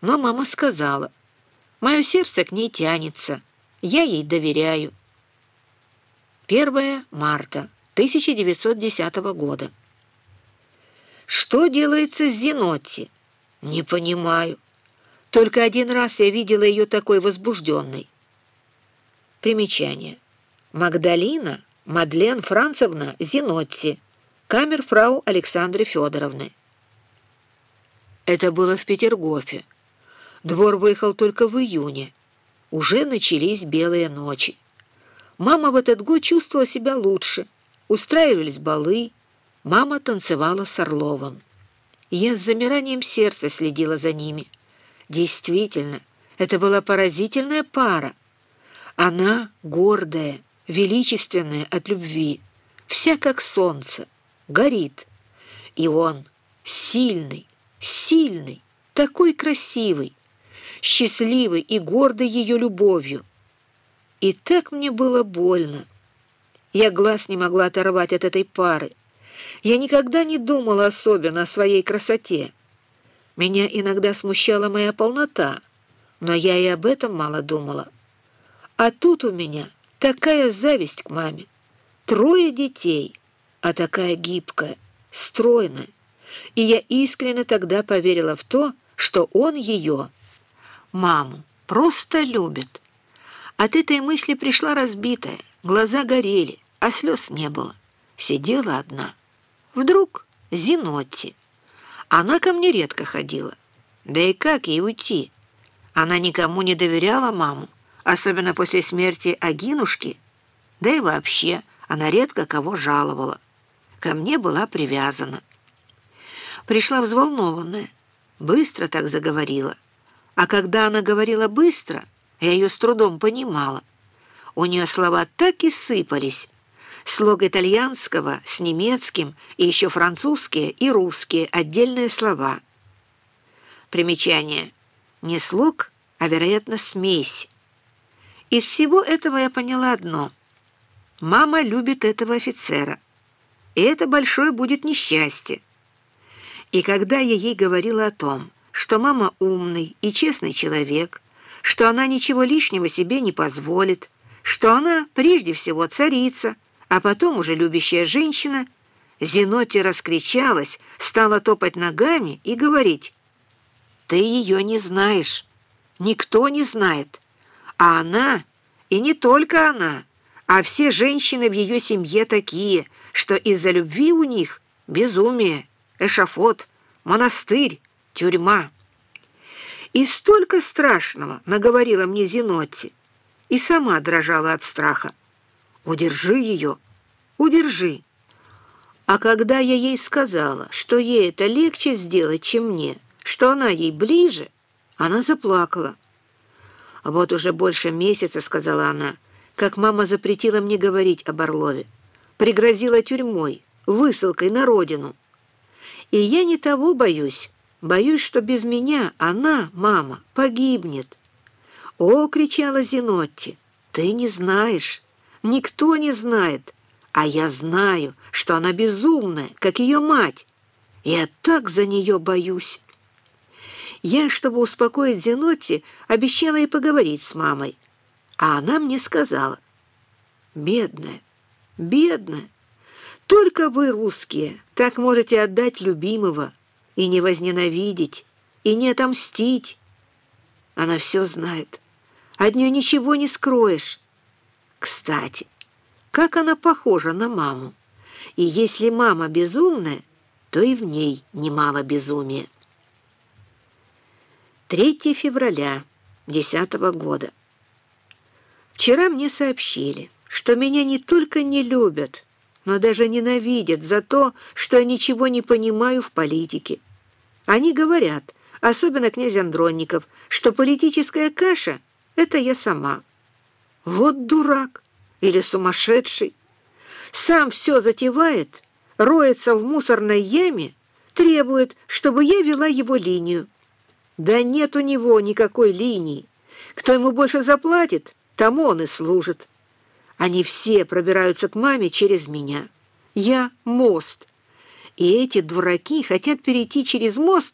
Но мама сказала, «Мое сердце к ней тянется, я ей доверяю». 1 марта 1910 года. Что делается с Зинотти? Не понимаю. Только один раз я видела ее такой возбужденной. Примечание. Магдалина Мадлен Францевна Зинотти, камерфрау Александры Федоровны. Это было в Петергофе. Двор выехал только в июне. Уже начались белые ночи. Мама в этот год чувствовала себя лучше. Устраивались балы. Мама танцевала с Орловым. Я с замиранием сердца следила за ними. Действительно, это была поразительная пара. Она гордая, величественная от любви, вся как солнце, горит. И он сильный, сильный, такой красивый, счастливый и гордый ее любовью. И так мне было больно. Я глаз не могла оторвать от этой пары. Я никогда не думала особенно о своей красоте. Меня иногда смущала моя полнота, но я и об этом мало думала. А тут у меня такая зависть к маме. Трое детей, а такая гибкая, стройная. И я искренне тогда поверила в то, что он ее, маму, просто любит. От этой мысли пришла разбитая, глаза горели, а слез не было. Сидела одна. Вдруг Зинотти. Она ко мне редко ходила. Да и как ей уйти? Она никому не доверяла маму, особенно после смерти Агинушки. Да и вообще она редко кого жаловала. Ко мне была привязана. Пришла взволнованная, быстро так заговорила. А когда она говорила быстро, я ее с трудом понимала. У нее слова так и сыпались, слог итальянского с немецким и еще французские и русские отдельные слова. Примечание. Не слог, а, вероятно, смесь. Из всего этого я поняла одно. Мама любит этого офицера. И это большое будет несчастье. И когда я ей говорила о том, что мама умный и честный человек, что она ничего лишнего себе не позволит, что она прежде всего царица, а потом уже любящая женщина, Зиноти раскричалась, стала топать ногами и говорить, «Ты ее не знаешь, никто не знает, а она, и не только она, а все женщины в ее семье такие, что из-за любви у них безумие, эшафот, монастырь, тюрьма». И столько страшного наговорила мне Зинотти, и сама дрожала от страха. Удержи ее, удержи. А когда я ей сказала, что ей это легче сделать, чем мне, что она ей ближе, она заплакала. «Вот уже больше месяца, — сказала она, — как мама запретила мне говорить об Орлове, пригрозила тюрьмой, высылкой на родину. И я не того боюсь, боюсь, что без меня она, мама, погибнет». «О!» — кричала Зинотти, — «ты не знаешь». Никто не знает, а я знаю, что она безумная, как ее мать. Я так за нее боюсь. Я, чтобы успокоить Зенотти, обещала ей поговорить с мамой, а она мне сказала, «Бедная, бедная, только вы, русские, так можете отдать любимого и не возненавидеть, и не отомстить». Она все знает, от нее ничего не скроешь. Кстати, как она похожа на маму. И если мама безумная, то и в ней немало безумия. 3 февраля 10 года. Вчера мне сообщили, что меня не только не любят, но даже ненавидят за то, что я ничего не понимаю в политике. Они говорят, особенно князь Андронников, что политическая каша — это я сама. Вот дурак или сумасшедший. Сам все затевает, роется в мусорной яме, требует, чтобы я вела его линию. Да нет у него никакой линии. Кто ему больше заплатит, тому он и служит. Они все пробираются к маме через меня. Я — мост. И эти дураки хотят перейти через мост